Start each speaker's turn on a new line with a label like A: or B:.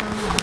A: Bye.